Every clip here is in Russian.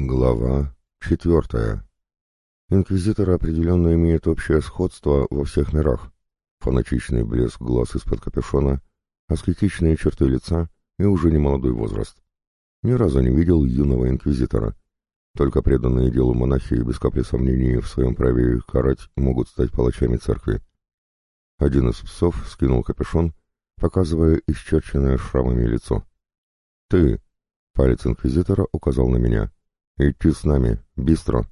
Глава четвертая. Инквизитор определенно имеет общее сходство во всех мирах. Фанатичный блеск глаз из-под капюшона, аскетичные черты лица и уже не молодой возраст. Ни разу не видел юного инквизитора. Только преданные делу монахи без капли сомнений в своем праве карать могут стать палачами церкви. Один из псов скинул капюшон, показывая исчерченное шрамами лицо. «Ты!» — палец инквизитора указал на меня — «Идти с нами, быстро!»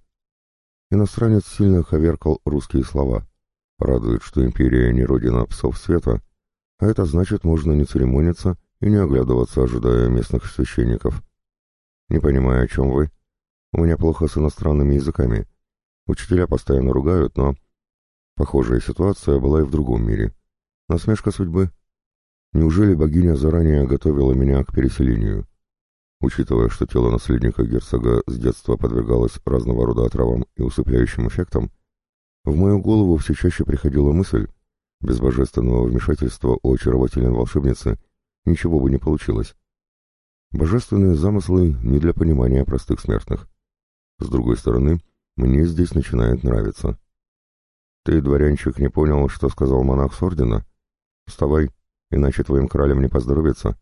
Иностранец сильно ховеркал русские слова. Радует, что империя не родина псов света, а это значит, можно не церемониться и не оглядываться, ожидая местных священников. «Не понимаю, о чем вы. У меня плохо с иностранными языками. Учителя постоянно ругают, но...» Похожая ситуация была и в другом мире. Насмешка судьбы. Неужели богиня заранее готовила меня к переселению? Учитывая, что тело наследника герцога с детства подвергалось разного рода отравам и усыпляющим эффектам, в мою голову все чаще приходила мысль, без божественного вмешательства у очаровательной волшебницы ничего бы не получилось. Божественные замыслы не для понимания простых смертных. С другой стороны, мне здесь начинает нравиться. Ты, дворянчик, не понял, что сказал монах с ордена? Вставай, иначе твоим кралям не поздоровится.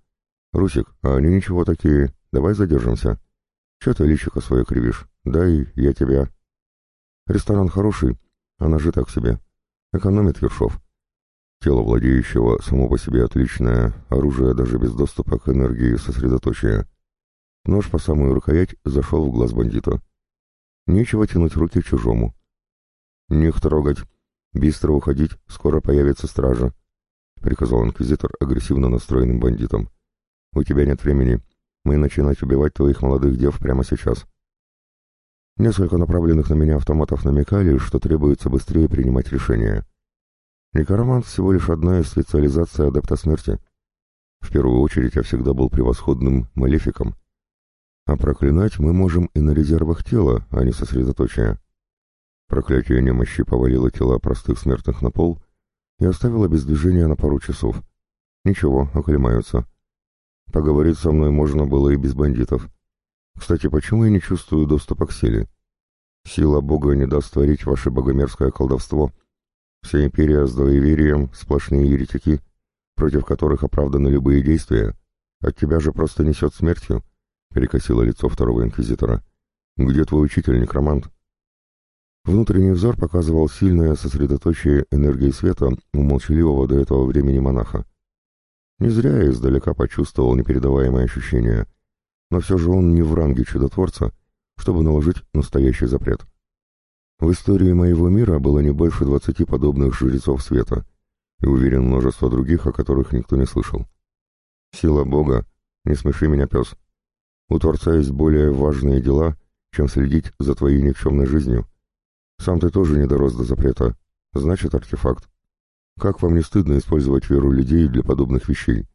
Русик, а они ничего такие, Давай задержимся. Че ты личико свое кривишь? Дай, я тебя... Ресторан хороший, а ножи так себе. Экономит Ершов. Тело владеющего само по себе отличное, оружие даже без доступа к энергии сосредоточия. Нож по самую рукоять зашел в глаз бандита. Нечего тянуть руки чужому. «Них трогать. Быстро уходить, скоро появится стража», — приказал инквизитор агрессивно настроенным бандитам. «У тебя нет времени. Мы начинать убивать твоих молодых дев прямо сейчас. Несколько направленных на меня автоматов намекали, что требуется быстрее принимать решения. Некромант всего лишь одна из специализаций адепта смерти. В первую очередь я всегда был превосходным малефиком. А проклинать мы можем и на резервах тела, а не сосредоточия. Проклятие немощи повалило тела простых смертных на пол и оставило без движения на пару часов. Ничего, оклемаются. Поговорить со мной можно было и без бандитов. Кстати, почему я не чувствую доступа к силе? Сила Бога не даст творить ваше богомерзкое колдовство. Вся империя с двоеверием, сплошные еретики, против которых оправданы любые действия. От тебя же просто несет смертью, — перекосило лицо второго инквизитора. Где твой учитель, некромант? Внутренний взор показывал сильное сосредоточие энергии света у молчаливого до этого времени монаха. Не зря я издалека почувствовал непередаваемое ощущение, но все же он не в ранге чудотворца, чтобы наложить настоящий запрет. В истории моего мира было не больше двадцати подобных жрецов света, и уверен множество других, о которых никто не слышал. Сила Бога, не смеши меня, пес. У Творца есть более важные дела, чем следить за твоей никчемной жизнью. Сам ты тоже не дорос до запрета, значит артефакт. Как вам не стыдно использовать веру людей для подобных вещей?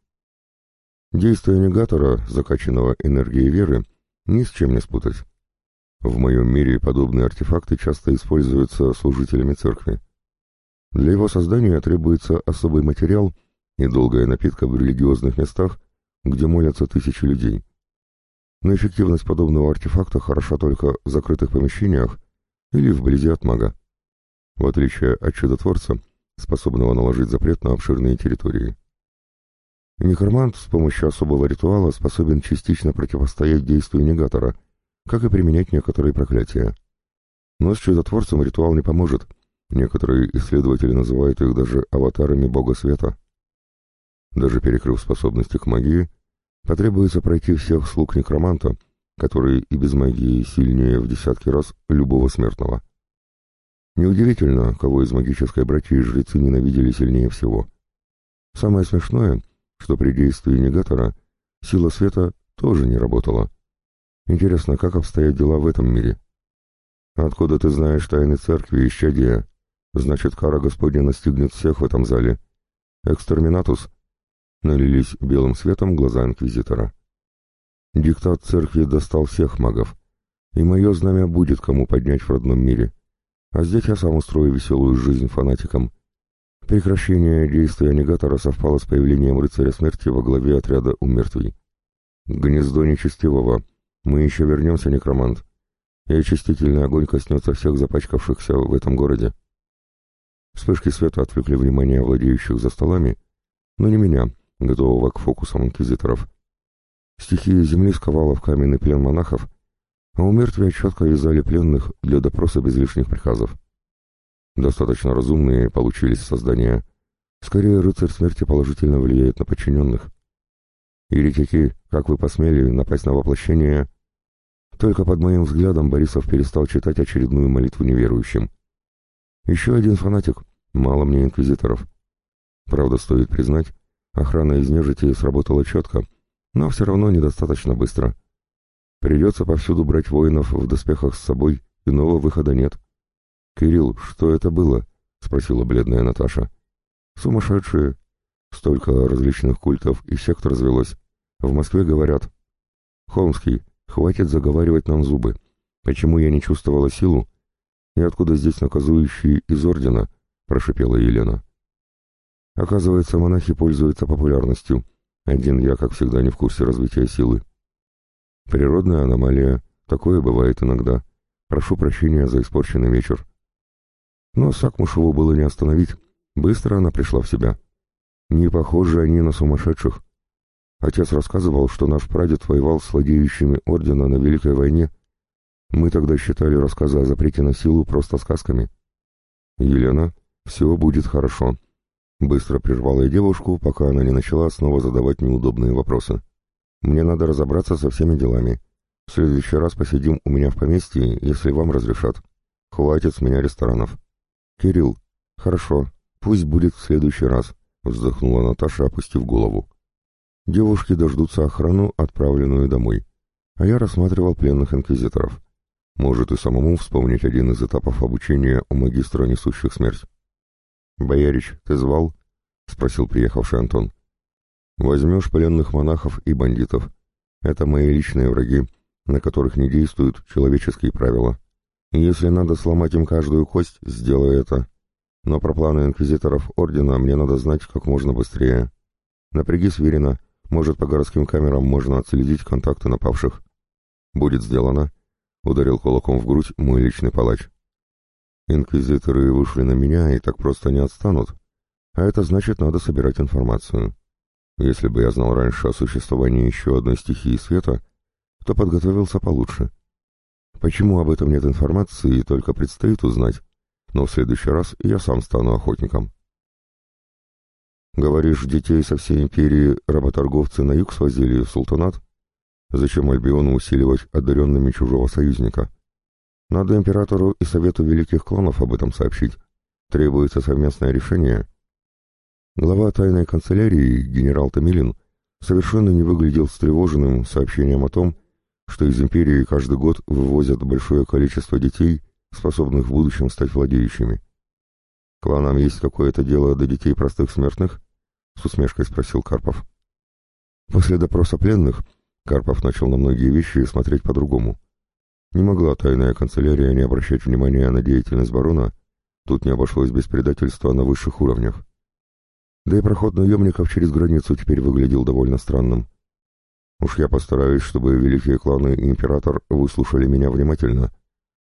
Действие негатора, закачанного энергией веры, ни с чем не спутать. В моем мире подобные артефакты часто используются служителями церкви. Для его создания требуется особый материал и долгая напитка в религиозных местах, где молятся тысячи людей. Но эффективность подобного артефакта хороша только в закрытых помещениях или вблизи от мага. В отличие от чудотворца, способного наложить запрет на обширные территории. Некромант с помощью особого ритуала способен частично противостоять действию негатора, как и применять некоторые проклятия. Но с чудотворцем ритуал не поможет. Некоторые исследователи называют их даже аватарами бога света. Даже перекрыв способности к магии, потребуется пройти всех слуг некроманта, которые и без магии сильнее в десятки раз любого смертного. Неудивительно, кого из магической братьи жрецы ненавидели сильнее всего. Самое смешное, что при действии негатора сила света тоже не работала. Интересно, как обстоят дела в этом мире? Откуда ты знаешь тайны церкви и щадия? Значит, кара Господня настигнет всех в этом зале. Экстерминатус. Налились белым светом глаза инквизитора. Диктат церкви достал всех магов, и мое знамя будет кому поднять в родном мире. А здесь я сам устрою веселую жизнь фанатикам. Прекращение действия негатора совпало с появлением рыцаря смерти во главе отряда умертвий. Гнездо нечестивого. Мы еще вернемся, некромант. и очистительный огонь коснется всех запачкавшихся в этом городе. Вспышки света отвлекли внимание владеющих за столами, но не меня, готового к фокусам инквизиторов. Стихия земли сковала в каменный плен монахов, а у мертвия четко вязали пленных для допроса без лишних приказов. Достаточно разумные получились создания. Скорее, рыцарь смерти положительно влияет на подчиненных. Еретики, как вы посмели напасть на воплощение? Только под моим взглядом Борисов перестал читать очередную молитву неверующим. Еще один фанатик, мало мне инквизиторов. Правда, стоит признать, охрана из нежити сработала четко, но все равно недостаточно быстро. Придется повсюду брать воинов в доспехах с собой, иного выхода нет. «Кирилл, что это было?» — спросила бледная Наташа. «Сумасшедшие. Столько различных культов и сект развелось. В Москве говорят. Холмский, хватит заговаривать нам зубы. Почему я не чувствовала силу? И откуда здесь наказующие из ордена?» — прошипела Елена. Оказывается, монахи пользуются популярностью. Один я, как всегда, не в курсе развития силы. Природная аномалия. Такое бывает иногда. Прошу прощения за испорченный вечер. Но Сакмушеву было не остановить. Быстро она пришла в себя. Не похожи они на сумасшедших. Отец рассказывал, что наш прадед воевал с владеющими ордена на Великой войне. Мы тогда считали рассказы о запрете на силу просто сказками. Елена, все будет хорошо. Быстро прервала я девушку, пока она не начала снова задавать неудобные вопросы. Мне надо разобраться со всеми делами. В следующий раз посидим у меня в поместье, если вам разрешат. Хватит с меня ресторанов. «Кирилл, хорошо, пусть будет в следующий раз», — вздохнула Наташа, опустив голову. Девушки дождутся охрану, отправленную домой. А я рассматривал пленных инквизиторов. Может и самому вспомнить один из этапов обучения у магистра несущих смерть. «Боярич, ты звал?» — спросил приехавший Антон. «Возьмешь пленных монахов и бандитов. Это мои личные враги, на которых не действуют человеческие правила. Если надо сломать им каждую кость, сделай это. Но про планы инквизиторов Ордена мне надо знать как можно быстрее. Напряги Свирина, может, по городским камерам можно отследить контакты напавших. Будет сделано. Ударил кулаком в грудь мой личный палач. Инквизиторы вышли на меня и так просто не отстанут. А это значит, надо собирать информацию. Если бы я знал раньше о существовании еще одной стихии света, то подготовился получше. Почему об этом нет информации, только предстоит узнать, но в следующий раз я сам стану охотником. Говоришь, детей со всей империи работорговцы на юг свозили в султанат? Зачем Альбиону усиливать одаренными чужого союзника? Надо императору и совету великих клонов об этом сообщить. Требуется совместное решение. Глава тайной канцелярии, генерал Томилин, совершенно не выглядел встревоженным сообщением о том, что из империи каждый год вывозят большое количество детей, способных в будущем стать владеющими. «Кланам есть какое-то дело до детей простых смертных?» — с усмешкой спросил Карпов. После допроса пленных Карпов начал на многие вещи смотреть по-другому. Не могла тайная канцелярия не обращать внимания на деятельность барона, тут не обошлось без предательства на высших уровнях. Да и проход наемников через границу теперь выглядел довольно странным. Уж я постараюсь, чтобы великие кланы и император выслушали меня внимательно.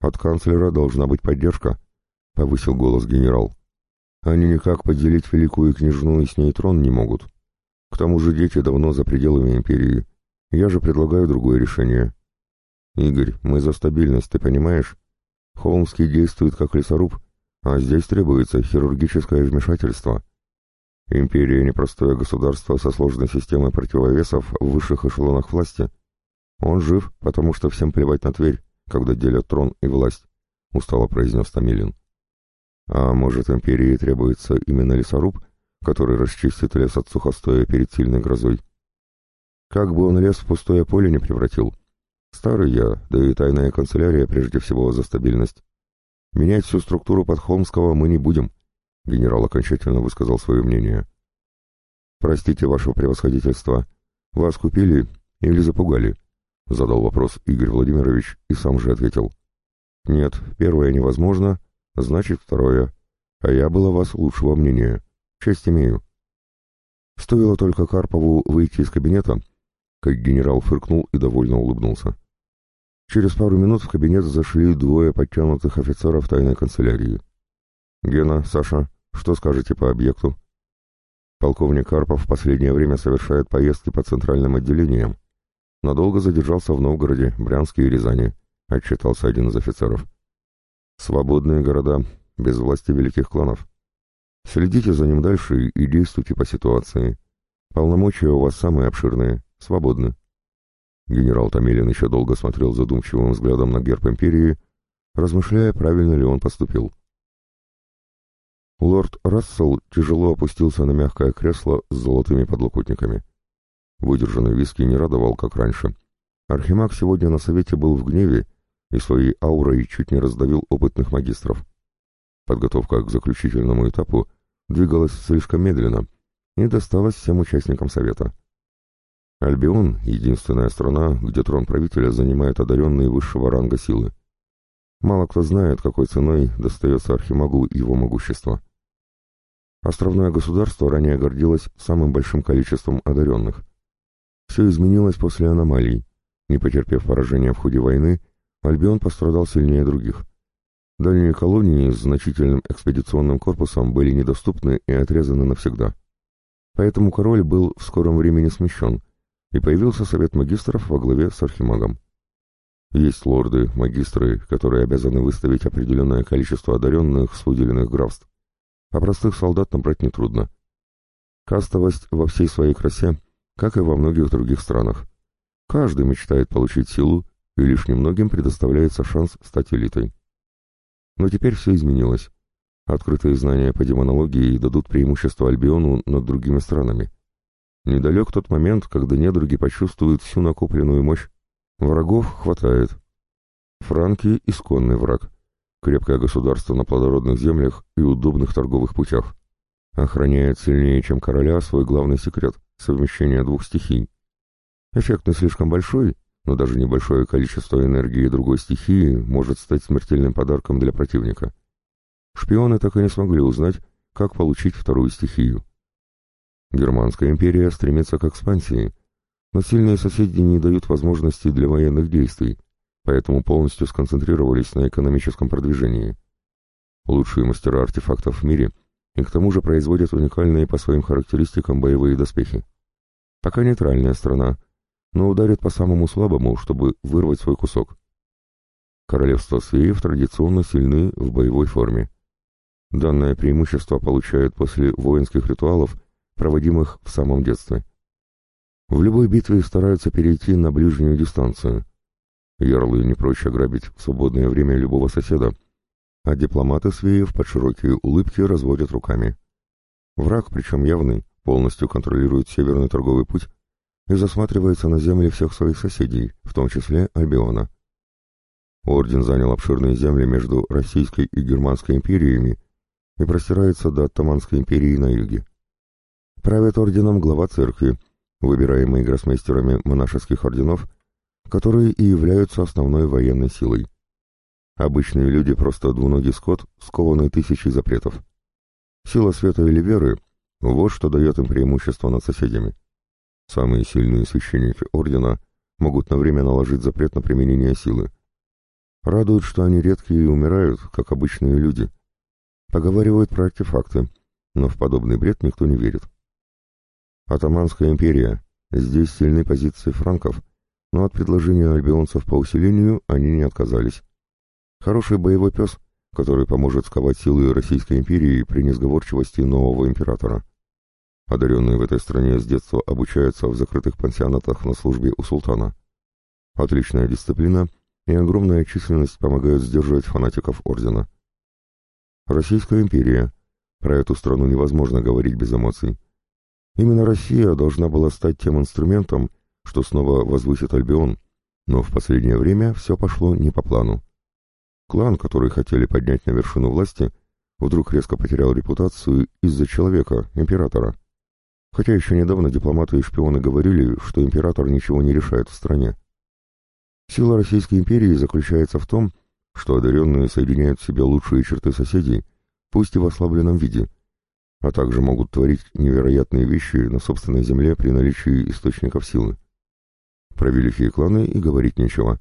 От канцлера должна быть поддержка, — повысил голос генерал. Они никак поделить великую княжну и с ней трон не могут. К тому же дети давно за пределами империи. Я же предлагаю другое решение. Игорь, мы за стабильность, ты понимаешь? Холмский действует как лесоруб, а здесь требуется хирургическое вмешательство. Империя — непростое государство со сложной системой противовесов в высших эшелонах власти. Он жив, потому что всем плевать на Тверь, когда делят трон и власть, — устало произнес Томилин. А может, империи требуется именно лесоруб, который расчистит лес от сухостоя перед сильной грозой? Как бы он лес в пустое поле не превратил. Старый я, да и тайная канцелярия прежде всего за стабильность. Менять всю структуру Подхолмского мы не будем — Генерал окончательно высказал свое мнение. «Простите, ваше превосходительство, вас купили или запугали?» Задал вопрос Игорь Владимирович и сам же ответил. «Нет, первое невозможно, значит второе. А я был о вас лучшего мнения. Честь имею». Стоило только Карпову выйти из кабинета, как генерал фыркнул и довольно улыбнулся. Через пару минут в кабинет зашли двое подтянутых офицеров тайной канцелярии. «Гена, Саша, что скажете по объекту?» Полковник Карпов в последнее время совершает поездки по центральным отделениям. Надолго задержался в Новгороде, Брянске и Рязани, отчитался один из офицеров. Свободные города, без власти великих кланов. Следите за ним дальше и действуйте по ситуации. Полномочия у вас самые обширные, свободны. Генерал Томилин еще долго смотрел задумчивым взглядом на герб империи, размышляя, правильно ли он поступил. Лорд Рассел тяжело опустился на мягкое кресло с золотыми подлокотниками. Выдержанный виски не радовал, как раньше. Архимаг сегодня на совете был в гневе и своей аурой чуть не раздавил опытных магистров. Подготовка к заключительному этапу двигалась слишком медленно и досталась всем участникам совета. Альбион — единственная страна, где трон правителя занимает одаренные высшего ранга силы. Мало кто знает, какой ценой достается Архимагу его могущество. Островное государство ранее гордилось самым большим количеством одаренных. Все изменилось после аномалий. Не потерпев поражения в ходе войны, Альбион пострадал сильнее других. Дальние колонии с значительным экспедиционным корпусом были недоступны и отрезаны навсегда. Поэтому король был в скором времени смещен, и появился совет магистров во главе с архимагом. Есть лорды, магистры, которые обязаны выставить определенное количество одаренных с выделенных графств, а простых солдат набрать нетрудно. Кастовость во всей своей красе, как и во многих других странах. Каждый мечтает получить силу, и лишь немногим предоставляется шанс стать элитой. Но теперь все изменилось. Открытые знания по демонологии дадут преимущество Альбиону над другими странами. Недалек тот момент, когда недруги почувствуют всю накопленную мощь. Врагов хватает. Франки — исконный враг. Крепкое государство на плодородных землях и удобных торговых путях. Охраняет сильнее, чем короля, свой главный секрет — совмещение двух стихий. Эффект не слишком большой, но даже небольшое количество энергии другой стихии может стать смертельным подарком для противника. Шпионы так и не смогли узнать, как получить вторую стихию. Германская империя стремится к экспансии, но сильные соседи не дают возможности для военных действий, поэтому полностью сконцентрировались на экономическом продвижении. Лучшие мастера артефактов в мире и к тому же производят уникальные по своим характеристикам боевые доспехи. Пока нейтральная страна – но ударит по самому слабому, чтобы вырвать свой кусок. Королевство Свеев традиционно сильны в боевой форме. Данное преимущество получают после воинских ритуалов, проводимых в самом детстве. В любой битве стараются перейти на ближнюю дистанцию. Ярлы не проще грабить в свободное время любого соседа, а дипломаты Свеев под широкие улыбки разводят руками. Враг, причем явный, полностью контролирует северный торговый путь и засматривается на земли всех своих соседей, в том числе Альбиона. Орден занял обширные земли между Российской и Германской империями и простирается до Оттоманской империи на юге. Правит орденом глава церкви, выбираемый гроссмейстерами монашеских орденов, которые и являются основной военной силой. Обычные люди просто двуногий скот, скованный тысячей запретов. Сила света или веры — вот что дает им преимущество над соседями. Самые сильные священники Ордена могут на время наложить запрет на применение силы. Радует, что они редкие и умирают, как обычные люди. Поговаривают про артефакты, но в подобный бред никто не верит. Атаманская империя. Здесь сильны позиции франков, но от предложения альбионцев по усилению они не отказались. Хороший боевой пес, который поможет сковать силы Российской империи при несговорчивости нового императора. Одаренные в этой стране с детства обучаются в закрытых пансионатах на службе у султана. Отличная дисциплина и огромная численность помогают сдерживать фанатиков ордена. Российская империя. Про эту страну невозможно говорить без эмоций. Именно Россия должна была стать тем инструментом, что снова возвысит Альбион, но в последнее время все пошло не по плану. Клан, который хотели поднять на вершину власти, вдруг резко потерял репутацию из-за человека, императора. Хотя еще недавно дипломаты и шпионы говорили, что император ничего не решает в стране. Сила Российской империи заключается в том, что одаренные соединяют в себе лучшие черты соседей, пусть и в ослабленном виде, а также могут творить невероятные вещи на собственной земле при наличии источников силы. Про великие кланы и говорить нечего.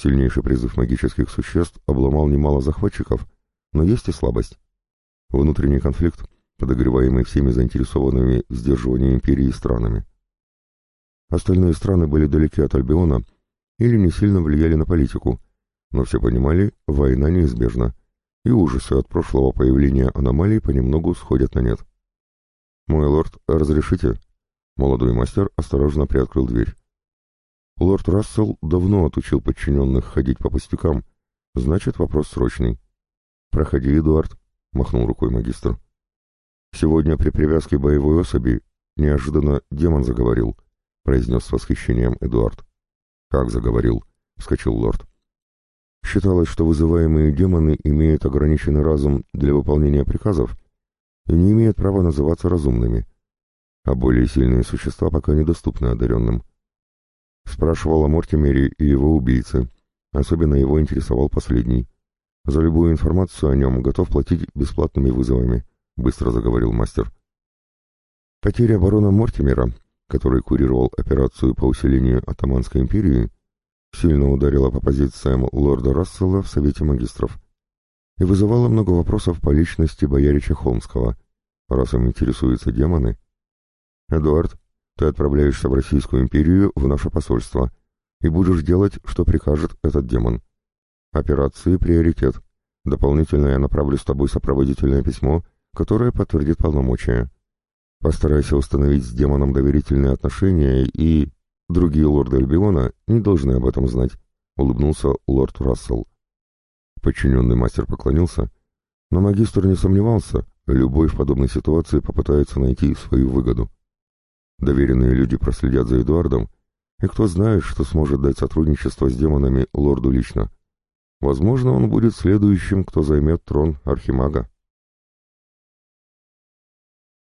Сильнейший призыв магических существ обломал немало захватчиков, но есть и слабость. Внутренний конфликт, подогреваемый всеми заинтересованными в сдерживании империи странами. Остальные страны были далеки от Альбиона или не сильно влияли на политику, но все понимали, война неизбежна, и ужасы от прошлого появления аномалий понемногу сходят на нет. «Мой лорд, разрешите?» Молодой мастер осторожно приоткрыл дверь. Лорд Рассел давно отучил подчиненных ходить по пустякам, значит, вопрос срочный. «Проходи, Эдуард», — махнул рукой магистр. «Сегодня при привязке боевой особи неожиданно демон заговорил», — произнес с восхищением Эдуард. «Как заговорил?» — вскочил лорд. Считалось, что вызываемые демоны имеют ограниченный разум для выполнения приказов и не имеют права называться разумными, а более сильные существа пока недоступны одаренным. Спрашивал о Мортимере и его убийце, особенно его интересовал последний. За любую информацию о нем готов платить бесплатными вызовами, быстро заговорил мастер. Потеря барона Мортимера, который курировал операцию по усилению Атаманской империи, сильно ударила по позициям лорда Рассела в Совете магистров и вызывала много вопросов по личности боярича Холмского, раз им интересуются демоны. «Эдуард, ты отправляешься в Российскую империю в наше посольство и будешь делать, что прикажет этот демон. Операции — приоритет. Дополнительно я направлю с тобой сопроводительное письмо, которое подтвердит полномочия. Постарайся установить с демоном доверительные отношения и... Другие лорды Альбиона не должны об этом знать, — улыбнулся лорд Рассел. Подчиненный мастер поклонился, но магистр не сомневался, любой в подобной ситуации попытается найти свою выгоду. Доверенные люди проследят за Эдуардом, и кто знает, что сможет дать сотрудничество с демонами лорду лично. Возможно, он будет следующим, кто займет трон Архимага.